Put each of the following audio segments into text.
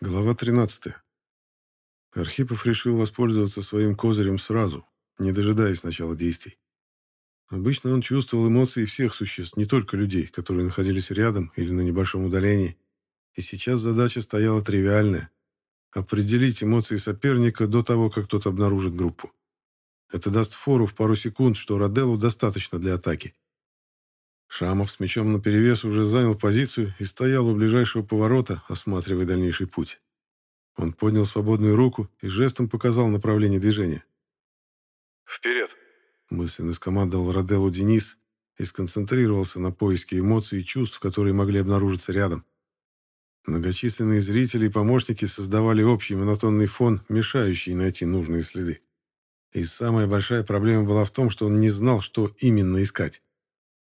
Глава 13. Архипов решил воспользоваться своим козырем сразу, не дожидаясь начала действий. Обычно он чувствовал эмоции всех существ, не только людей, которые находились рядом или на небольшом удалении. И сейчас задача стояла тривиальная – определить эмоции соперника до того, как тот обнаружит группу. Это даст фору в пару секунд, что Роделу достаточно для атаки. Шамов с мечом наперевес уже занял позицию и стоял у ближайшего поворота, осматривая дальнейший путь. Он поднял свободную руку и жестом показал направление движения. «Вперед!» – мысленно скомандовал Роделу Денис и сконцентрировался на поиске эмоций и чувств, которые могли обнаружиться рядом. Многочисленные зрители и помощники создавали общий монотонный фон, мешающий найти нужные следы. И самая большая проблема была в том, что он не знал, что именно искать.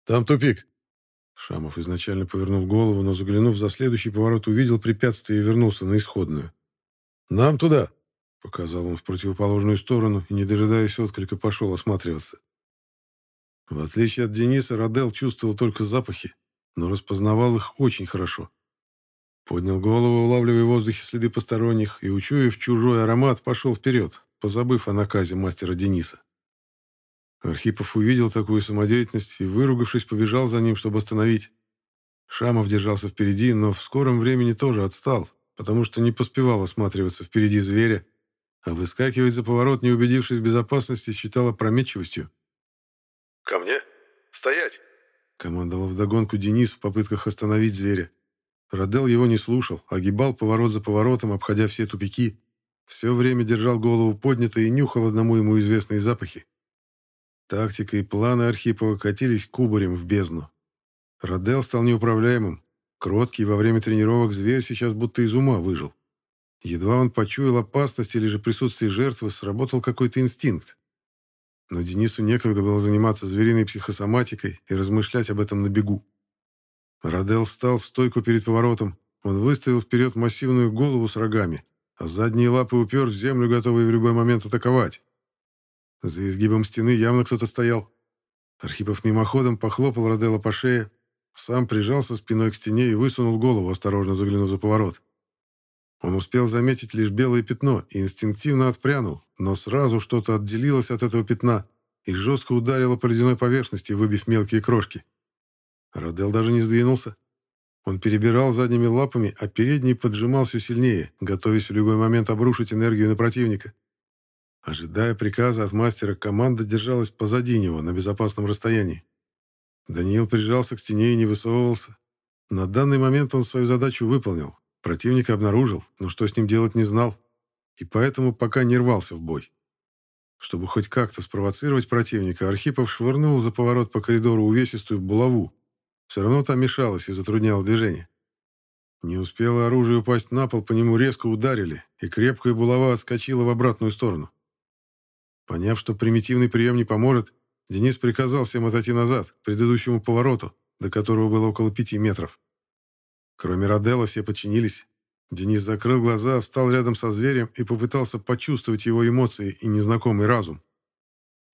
«Там тупик!» Шамов изначально повернул голову, но, заглянув за следующий поворот, увидел препятствие и вернулся на исходную. «Нам туда!» — показал он в противоположную сторону и, не дожидаясь отклика, пошел осматриваться. В отличие от Дениса, Родел чувствовал только запахи, но распознавал их очень хорошо. Поднял голову, улавливая в воздухе следы посторонних, и, учуяв чужой аромат, пошел вперед, позабыв о наказе мастера Дениса. Архипов увидел такую самодеятельность и, выругавшись, побежал за ним, чтобы остановить. Шамов держался впереди, но в скором времени тоже отстал, потому что не поспевал осматриваться впереди зверя, а выскакивать за поворот, не убедившись в безопасности, считал опрометчивостью. «Ко мне? Стоять!» — командовал вдогонку Денис в попытках остановить зверя. Родел его не слушал, огибал поворот за поворотом, обходя все тупики. Все время держал голову поднятой и нюхал одному ему известные запахи. Тактика и планы Архипова катились кубарем в бездну. Родел стал неуправляемым. Кроткий во время тренировок зверь сейчас будто из ума выжил. Едва он почуял опасность или же присутствие жертвы, сработал какой-то инстинкт. Но Денису некогда было заниматься звериной психосоматикой и размышлять об этом на бегу. Родел встал в стойку перед поворотом. Он выставил вперед массивную голову с рогами, а задние лапы упер в землю, готовый в любой момент атаковать. За изгибом стены явно кто-то стоял. Архипов мимоходом похлопал Роделла по шее, сам прижался спиной к стене и высунул голову, осторожно заглянув за поворот. Он успел заметить лишь белое пятно и инстинктивно отпрянул, но сразу что-то отделилось от этого пятна и жестко ударило по ледяной поверхности, выбив мелкие крошки. Родел даже не сдвинулся. Он перебирал задними лапами, а передний поджимал все сильнее, готовясь в любой момент обрушить энергию на противника. Ожидая приказа от мастера, команда держалась позади него на безопасном расстоянии. Даниил прижался к стене и не высовывался. На данный момент он свою задачу выполнил. Противника обнаружил, но что с ним делать не знал. И поэтому пока не рвался в бой. Чтобы хоть как-то спровоцировать противника, Архипов швырнул за поворот по коридору увесистую булаву. Все равно там мешалось и затрудняло движение. Не успело оружие упасть на пол, по нему резко ударили, и крепкая булава отскочила в обратную сторону. Поняв, что примитивный прием не поможет, Денис приказал всем отойти назад, к предыдущему повороту, до которого было около пяти метров. Кроме Роделла все подчинились. Денис закрыл глаза, встал рядом со зверем и попытался почувствовать его эмоции и незнакомый разум.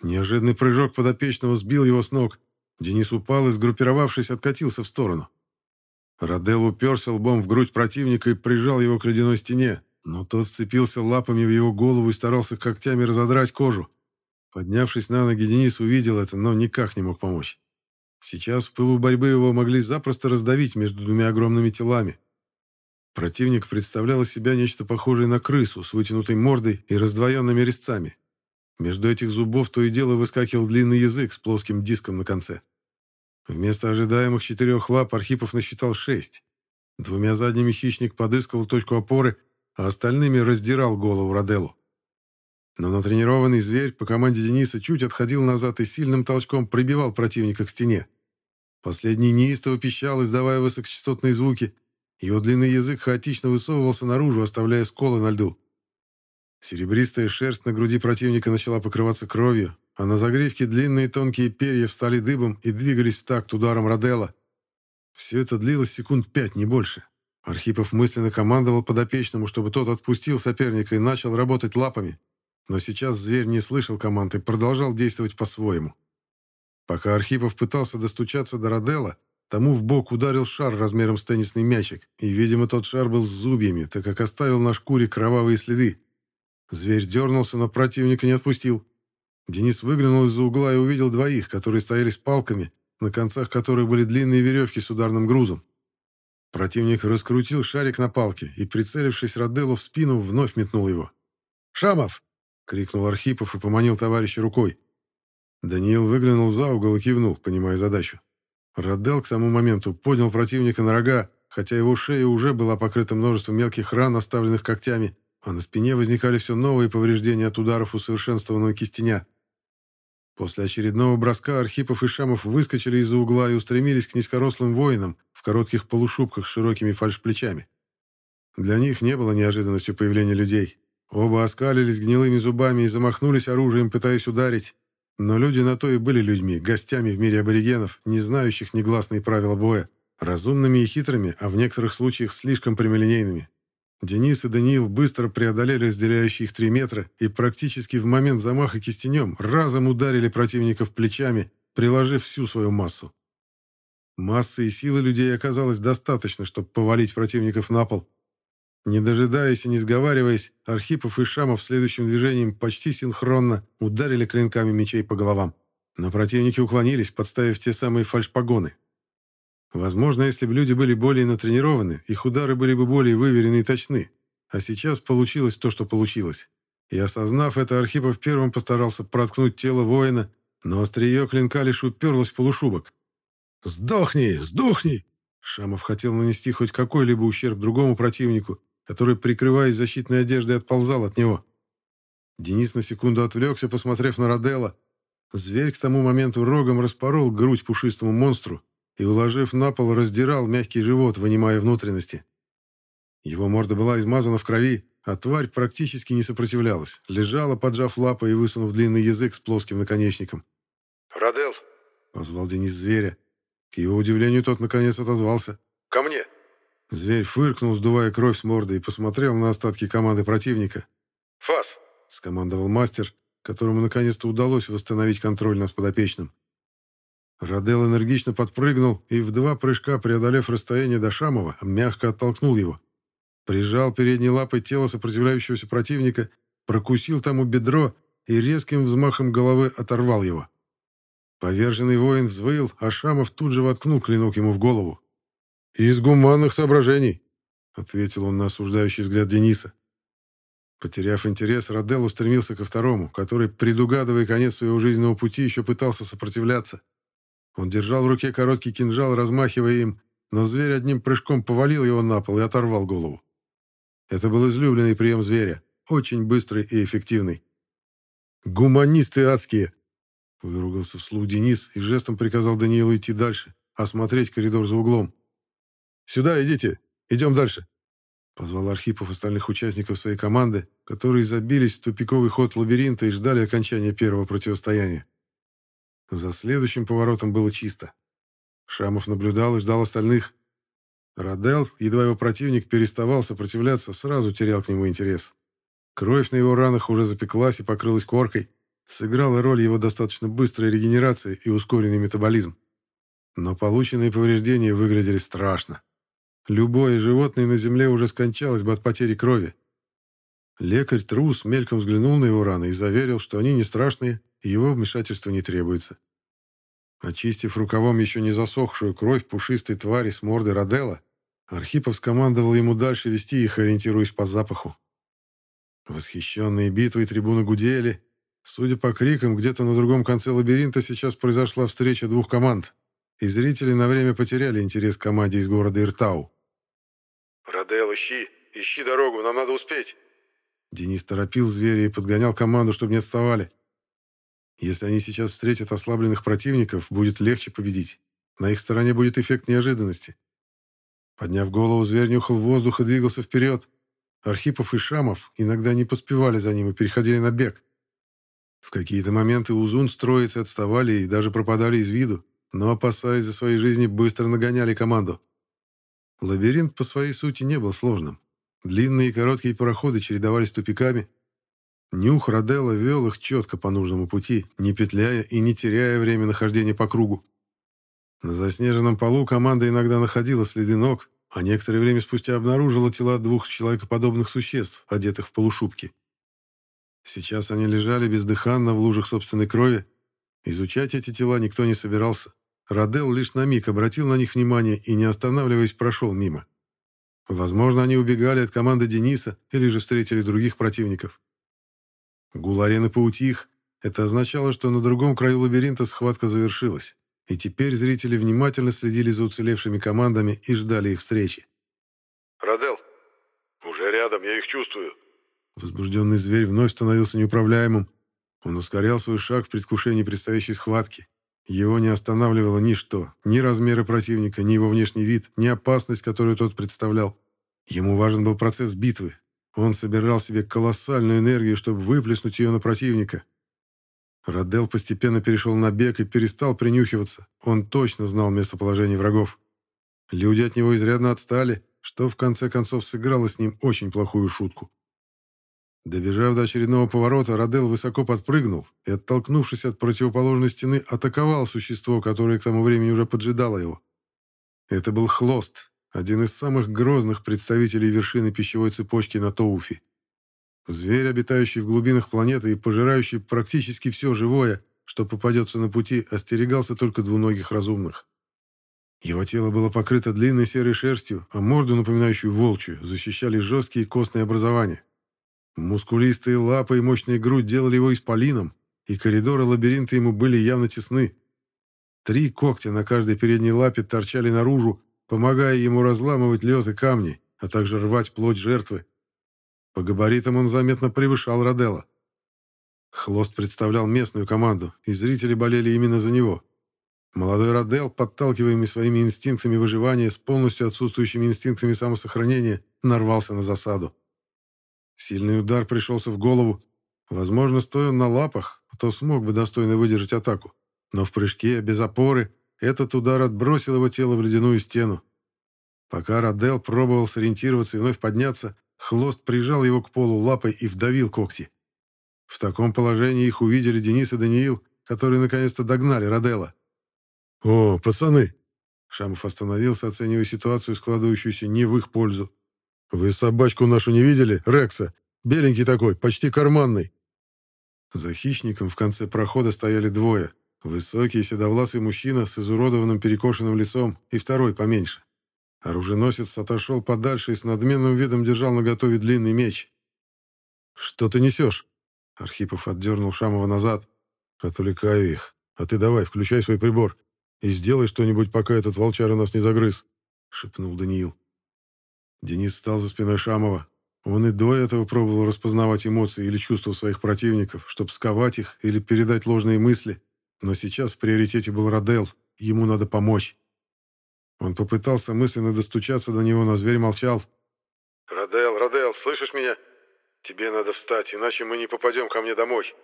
Неожиданный прыжок подопечного сбил его с ног. Денис упал и, сгруппировавшись, откатился в сторону. Роделл уперся лбом в грудь противника и прижал его к ледяной стене, но тот сцепился лапами в его голову и старался когтями разодрать кожу. Поднявшись на ноги, Денис увидел это, но никак не мог помочь. Сейчас в пылу борьбы его могли запросто раздавить между двумя огромными телами. Противник представлял из себя нечто похожее на крысу с вытянутой мордой и раздвоенными резцами. Между этих зубов то и дело выскакивал длинный язык с плоским диском на конце. Вместо ожидаемых четырех лап Архипов насчитал шесть. Двумя задними хищник подыскивал точку опоры, а остальными раздирал голову Роделу. Но натренированный зверь по команде Дениса чуть отходил назад и сильным толчком прибивал противника к стене. Последний неистово пищал, издавая высокочастотные звуки. Его длинный язык хаотично высовывался наружу, оставляя сколы на льду. Серебристая шерсть на груди противника начала покрываться кровью, а на загривке длинные тонкие перья встали дыбом и двигались в такт ударом Родела. Все это длилось секунд пять, не больше. Архипов мысленно командовал подопечному, чтобы тот отпустил соперника и начал работать лапами. Но сейчас зверь не слышал команд и продолжал действовать по-своему. Пока Архипов пытался достучаться до Роделла, тому в бок ударил шар размером с теннисный мячик, и, видимо, тот шар был с зубьями, так как оставил на шкуре кровавые следы. Зверь дернулся, но противника не отпустил. Денис выглянул из-за угла и увидел двоих, которые стояли с палками, на концах которых были длинные веревки с ударным грузом. Противник раскрутил шарик на палке и, прицелившись Роделу в спину, вновь метнул его. «Шамов!» — крикнул Архипов и поманил товарища рукой. Даниил выглянул за угол и кивнул, понимая задачу. Родел к тому моменту поднял противника на рога, хотя его шея уже была покрыта множеством мелких ран, оставленных когтями, а на спине возникали все новые повреждения от ударов усовершенствованного кистеня. После очередного броска Архипов и Шамов выскочили из-за угла и устремились к низкорослым воинам в коротких полушубках с широкими фальшплечами. Для них не было неожиданностью появления людей. Оба оскалились гнилыми зубами и замахнулись оружием, пытаясь ударить. Но люди на то и были людьми, гостями в мире аборигенов, не знающих негласные правила боя, разумными и хитрыми, а в некоторых случаях слишком прямолинейными. Денис и Даниил быстро преодолели разделяющие их три метра и практически в момент замаха кистенем разом ударили противников плечами, приложив всю свою массу. Массы и силы людей оказалось достаточно, чтобы повалить противников на пол. Не дожидаясь и не сговариваясь, Архипов и Шамов следующим движением почти синхронно ударили клинками мечей по головам. Но противники уклонились, подставив те самые фальшпогоны. Возможно, если бы люди были более натренированы, их удары были бы более выверены и точны. А сейчас получилось то, что получилось. И осознав это, Архипов первым постарался проткнуть тело воина, но острие клинка лишь уперлось в полушубок. «Сдохни! Сдохни!» Шамов хотел нанести хоть какой-либо ущерб другому противнику, который, прикрываясь защитной одеждой, отползал от него. Денис на секунду отвлекся, посмотрев на Роделла. Зверь к тому моменту рогом распорол грудь пушистому монстру, и, уложив на пол, раздирал мягкий живот, вынимая внутренности. Его морда была измазана в крови, а тварь практически не сопротивлялась, лежала, поджав лапы и высунув длинный язык с плоским наконечником. «Радел!» — позвал Денис зверя. К его удивлению, тот наконец отозвался. «Ко мне!» Зверь фыркнул, сдувая кровь с морды, и посмотрел на остатки команды противника. «Фас!» — скомандовал мастер, которому наконец-то удалось восстановить контроль над подопечным. Радел энергично подпрыгнул и, в два прыжка преодолев расстояние до Шамова, мягко оттолкнул его. Прижал передней лапой тело сопротивляющегося противника, прокусил тому бедро и резким взмахом головы оторвал его. Поверженный воин взвыл, а Шамов тут же воткнул клинок ему в голову. «Из гуманных соображений», — ответил он на осуждающий взгляд Дениса. Потеряв интерес, Радел устремился ко второму, который, предугадывая конец своего жизненного пути, еще пытался сопротивляться. Он держал в руке короткий кинжал, размахивая им, но зверь одним прыжком повалил его на пол и оторвал голову. Это был излюбленный прием зверя, очень быстрый и эффективный. «Гуманисты адские!» Выругался вслух Денис и жестом приказал Даниилу идти дальше, осмотреть коридор за углом. «Сюда идите, идем дальше!» Позвал Архипов остальных участников своей команды, которые забились в тупиковый ход лабиринта и ждали окончания первого противостояния. За следующим поворотом было чисто. Шамов наблюдал и ждал остальных. Радел, едва его противник переставал сопротивляться, сразу терял к нему интерес. Кровь на его ранах уже запеклась и покрылась коркой. Сыграла роль его достаточно быстрая регенерация и ускоренный метаболизм. Но полученные повреждения выглядели страшно. Любое животное на земле уже скончалось бы от потери крови. Лекарь-трус мельком взглянул на его раны и заверил, что они не страшные, его вмешательство не требуется. Очистив рукавом еще не засохшую кровь пушистой твари с морды Родела, Архипов скомандовал ему дальше вести их, ориентируясь по запаху. Восхищенные битвой трибуны гудели. Судя по крикам, где-то на другом конце лабиринта сейчас произошла встреча двух команд, и зрители на время потеряли интерес к команде из города Иртау. «Родел, ищи! Ищи дорогу, нам надо успеть!» Денис торопил зверя и подгонял команду, чтобы не отставали. Если они сейчас встретят ослабленных противников, будет легче победить. На их стороне будет эффект неожиданности. Подняв голову, зверь нюхал воздух и двигался вперед. Архипов и Шамов иногда не поспевали за ним и переходили на бег. В какие-то моменты Узун с троицей отставали и даже пропадали из виду, но, опасаясь за свои жизни, быстро нагоняли команду. Лабиринт по своей сути не был сложным. Длинные и короткие проходы чередовались тупиками, Нюх Роделла вел их четко по нужному пути, не петляя и не теряя время нахождения по кругу. На заснеженном полу команда иногда находила следы ног, а некоторое время спустя обнаружила тела двух человекоподобных существ, одетых в полушубки. Сейчас они лежали бездыханно в лужах собственной крови. Изучать эти тела никто не собирался. Радел лишь на миг обратил на них внимание и, не останавливаясь, прошел мимо. Возможно, они убегали от команды Дениса или же встретили других противников. Гул арены поутих. Это означало, что на другом краю лабиринта схватка завершилась, и теперь зрители внимательно следили за уцелевшими командами и ждали их встречи. «Радел, уже рядом, я их чувствую». Возбужденный зверь вновь становился неуправляемым. Он ускорял свой шаг в предвкушении предстоящей схватки. Его не останавливало ничто, ни размеры противника, ни его внешний вид, ни опасность, которую тот представлял. Ему важен был процесс битвы. Он собирал себе колоссальную энергию, чтобы выплеснуть ее на противника. Радел постепенно перешел на бег и перестал принюхиваться. Он точно знал местоположение врагов. Люди от него изрядно отстали, что в конце концов сыграло с ним очень плохую шутку. Добежав до очередного поворота, Радел высоко подпрыгнул и, оттолкнувшись от противоположной стены, атаковал существо, которое к тому времени уже поджидало его. Это был Хлост, один из самых грозных представителей вершины пищевой цепочки на Тоуфе. Зверь, обитающий в глубинах планеты и пожирающий практически все живое, что попадется на пути, остерегался только двуногих разумных. Его тело было покрыто длинной серой шерстью, а морду, напоминающую волчью, защищали жесткие костные образования. Мускулистые лапы и мощная грудь делали его исполином, и коридоры лабиринта ему были явно тесны. Три когтя на каждой передней лапе торчали наружу, помогая ему разламывать лед и камни, а также рвать плоть жертвы. По габаритам он заметно превышал Роделла. Хлост представлял местную команду, и зрители болели именно за него. Молодой Родел, подталкиваемый своими инстинктами выживания с полностью отсутствующими инстинктами самосохранения, нарвался на засаду. Сильный удар пришелся в голову. Возможно, стоя на лапах, то смог бы достойно выдержать атаку. Но в прыжке, без опоры, этот удар отбросил его тело в ледяную стену. Пока Радел пробовал сориентироваться и вновь подняться, Хлост прижал его к полу лапой и вдавил когти. В таком положении их увидели Денис и Даниил, которые наконец-то догнали Радела. «О, пацаны!» Шамов остановился, оценивая ситуацию, складывающуюся не в их пользу. «Вы собачку нашу не видели, Рекса? Беленький такой, почти карманный». За хищником в конце прохода стояли двое. Высокий седовласый мужчина с изуродованным перекошенным лицом и второй поменьше. Оруженосец отошел подальше и с надменным видом держал наготове длинный меч. «Что ты несешь?» Архипов отдернул Шамова назад. «Отвлекаю их. А ты давай, включай свой прибор и сделай что-нибудь, пока этот волчар нас не загрыз», — шепнул Даниил. Денис встал за спиной Шамова. Он и до этого пробовал распознавать эмоции или чувства своих противников, чтобы сковать их или передать ложные мысли. Но сейчас в приоритете был Родел, ему надо помочь. Он попытался мысленно достучаться до него, но зверь молчал. «Родел, Родел, слышишь меня? Тебе надо встать, иначе мы не попадем ко мне домой».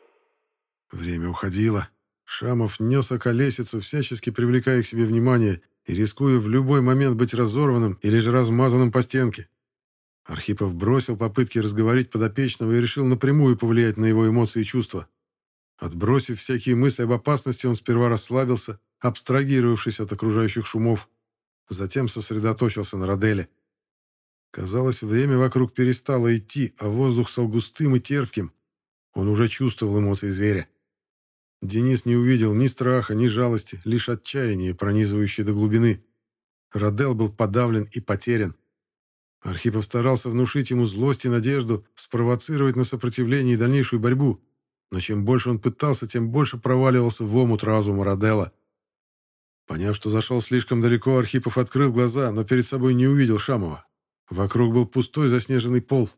Время уходило. Шамов нес околесицу, всячески привлекая к себе внимание, и рискуя в любой момент быть разорванным или же размазанным по стенке. Архипов бросил попытки разговорить подопечного и решил напрямую повлиять на его эмоции и чувства. Отбросив всякие мысли об опасности, он сперва расслабился, абстрагировавшись от окружающих шумов. Затем сосредоточился на Роделе. Казалось, время вокруг перестало идти, а воздух стал густым и терпким. Он уже чувствовал эмоции зверя. Денис не увидел ни страха, ни жалости, лишь отчаяние, пронизывающее до глубины. Родел был подавлен и потерян. Архипов старался внушить ему злость и надежду, спровоцировать на сопротивление и дальнейшую борьбу. Но чем больше он пытался, тем больше проваливался в омут разума Родела. Поняв, что зашел слишком далеко, Архипов открыл глаза, но перед собой не увидел Шамова. Вокруг был пустой заснеженный пол.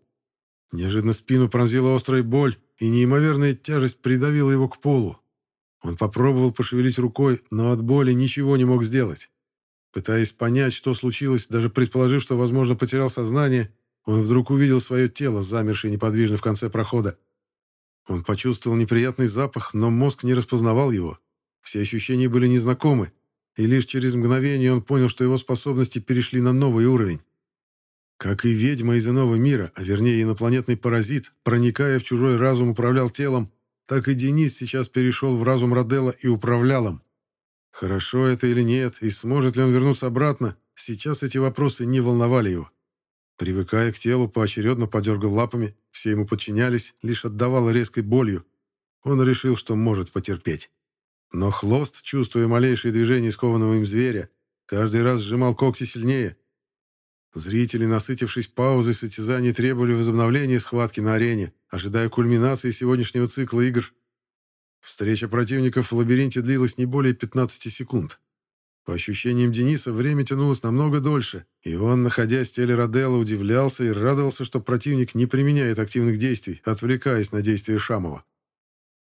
Неожиданно спину пронзила острая боль, и неимоверная тяжесть придавила его к полу. Он попробовал пошевелить рукой, но от боли ничего не мог сделать. Пытаясь понять, что случилось, даже предположив, что, возможно, потерял сознание, он вдруг увидел свое тело, замершее неподвижно в конце прохода. Он почувствовал неприятный запах, но мозг не распознавал его. Все ощущения были незнакомы, и лишь через мгновение он понял, что его способности перешли на новый уровень. Как и ведьма из иного мира, а вернее инопланетный паразит, проникая в чужой разум, управлял телом, так и Денис сейчас перешел в разум Родела и управлял им. Хорошо это или нет, и сможет ли он вернуться обратно, сейчас эти вопросы не волновали его. Привыкая к телу, поочередно подергал лапами, все ему подчинялись, лишь отдавало резкой болью. Он решил, что может потерпеть. Но хлост, чувствуя малейшие движения скованного им зверя, каждый раз сжимал когти сильнее. Зрители, насытившись паузой состязаний, требовали возобновления схватки на арене, ожидая кульминации сегодняшнего цикла игр. Встреча противников в лабиринте длилась не более 15 секунд. По ощущениям Дениса, время тянулось намного дольше, и он, находясь в теле Роделла, удивлялся и радовался, что противник не применяет активных действий, отвлекаясь на действия Шамова.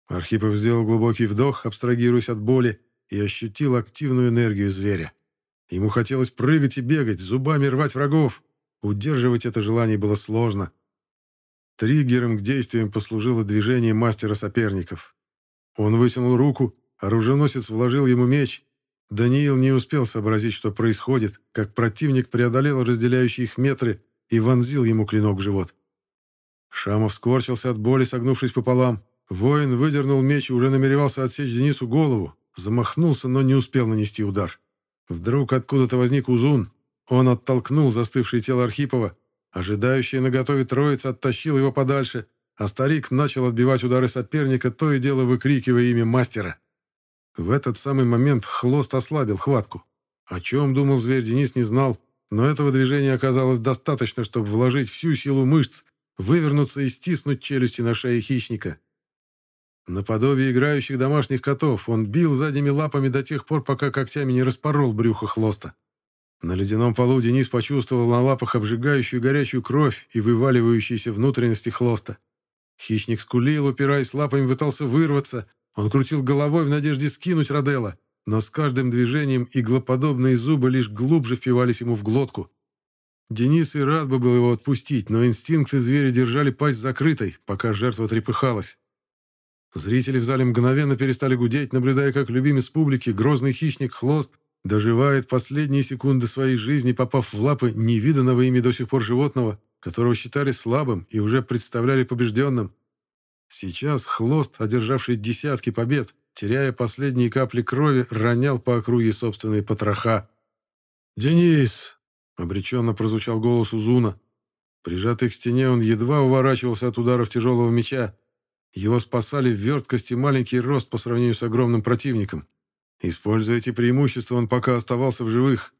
Архипов сделал глубокий вдох, абстрагируясь от боли, и ощутил активную энергию зверя. Ему хотелось прыгать и бегать, зубами рвать врагов. Удерживать это желание было сложно. Триггером к действиям послужило движение мастера соперников. Он вытянул руку, оруженосец вложил ему меч. Даниил не успел сообразить, что происходит, как противник преодолел разделяющие их метры и вонзил ему клинок в живот. Шамов скорчился от боли, согнувшись пополам. Воин выдернул меч и уже намеревался отсечь Денису голову. Замахнулся, но не успел нанести удар. Вдруг откуда-то возник Узун. Он оттолкнул застывшее тело Архипова. Ожидающая наготове троица оттащил его подальше, а старик начал отбивать удары соперника, то и дело выкрикивая имя мастера. В этот самый момент хлост ослабил хватку. О чем думал зверь, Денис не знал, но этого движения оказалось достаточно, чтобы вложить всю силу мышц, вывернуться и стиснуть челюсти на шее хищника. Наподобие играющих домашних котов, он бил задними лапами до тех пор, пока когтями не распорол брюхо хлоста. На ледяном полу Денис почувствовал на лапах обжигающую горячую кровь и вываливающиеся внутренности хлоста. Хищник скулил, упираясь лапами, пытался вырваться. Он крутил головой в надежде скинуть Роделла, но с каждым движением иглоподобные зубы лишь глубже впивались ему в глотку. Денис и рад бы был его отпустить, но инстинкты зверя держали пасть закрытой, пока жертва трепыхалась. Зрители в зале мгновенно перестали гудеть, наблюдая, как любимец публики, грозный хищник Хлост, доживает последние секунды своей жизни, попав в лапы невиданного ими до сих пор животного, которого считали слабым и уже представляли побежденным. Сейчас Хлост, одержавший десятки побед, теряя последние капли крови, ронял по округе собственные потроха. «Денис!» — обреченно прозвучал голос Узуна. Прижатый к стене, он едва уворачивался от ударов тяжелого меча, его спасали верткость и маленький рост по сравнению с огромным противником. Используя эти преимущества, он пока оставался в живых.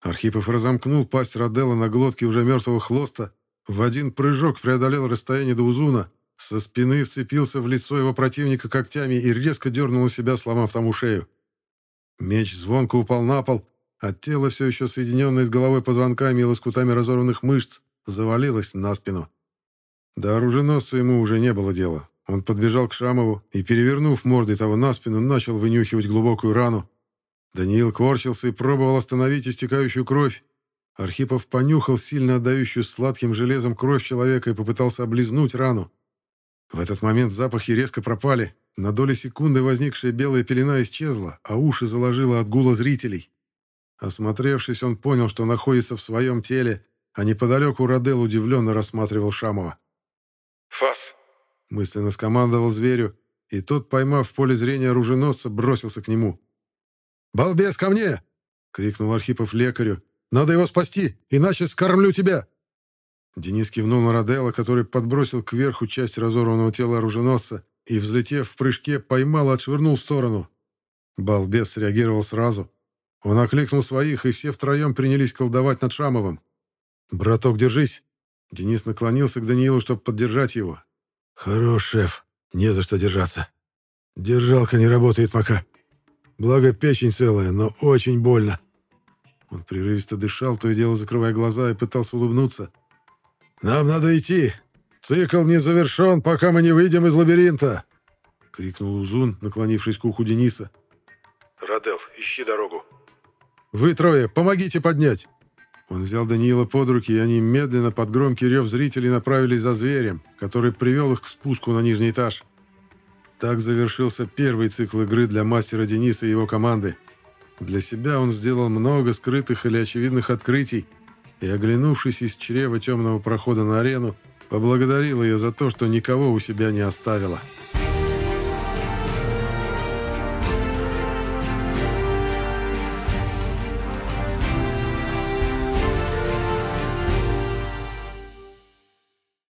Архипов разомкнул пасть Роделла на глотке уже мертвого хлоста, в один прыжок преодолел расстояние до Узуна, со спины вцепился в лицо его противника когтями и резко дернул себя, сломав тому шею. Меч звонко упал на пол, а тело, все еще соединенное с головой позвонками и лоскутами разорванных мышц, завалилось на спину. До оруженосца ему уже не было дела. Он подбежал к Шамову и, перевернув мордой того на спину, начал вынюхивать глубокую рану. Даниил корчился и пробовал остановить истекающую кровь. Архипов понюхал сильно отдающую сладким железом кровь человека и попытался облизнуть рану. В этот момент запахи резко пропали. На доли секунды возникшая белая пелена исчезла, а уши заложило от гула зрителей. Осмотревшись, он понял, что находится в своем теле, а неподалеку Родел удивленно рассматривал Шамова. «Фас!» — мысленно скомандовал зверю, и тот, поймав в поле зрения оруженосца, бросился к нему. «Балбес, ко мне!» — крикнул Архипов лекарю. «Надо его спасти, иначе скормлю тебя!» Денис кивнул на Роделла, который подбросил кверху часть разорванного тела оруженосца и, взлетев в прыжке, поймал и отшвырнул в сторону. Балбес среагировал сразу. Он окликнул своих, и все втроем принялись колдовать над Шамовым. «Браток, держись!» Денис наклонился к Даниилу, чтобы поддержать его. «Хорош, шеф. Не за что держаться. Держалка не работает пока. Благо печень целая, но очень больно». Он прерывисто дышал, то и дело закрывая глаза, и пытался улыбнуться. «Нам надо идти. Цикл не завершен, пока мы не выйдем из лабиринта!» — крикнул Узун, наклонившись к уху Дениса. «Радел, ищи дорогу». «Вы трое, помогите поднять!» Он взял Даниила под руки, и они медленно под громкий рев зрителей направились за зверем, который привел их к спуску на нижний этаж. Так завершился первый цикл игры для мастера Дениса и его команды. Для себя он сделал много скрытых или очевидных открытий, и, оглянувшись из чрева темного прохода на арену, поблагодарил ее за то, что никого у себя не оставила.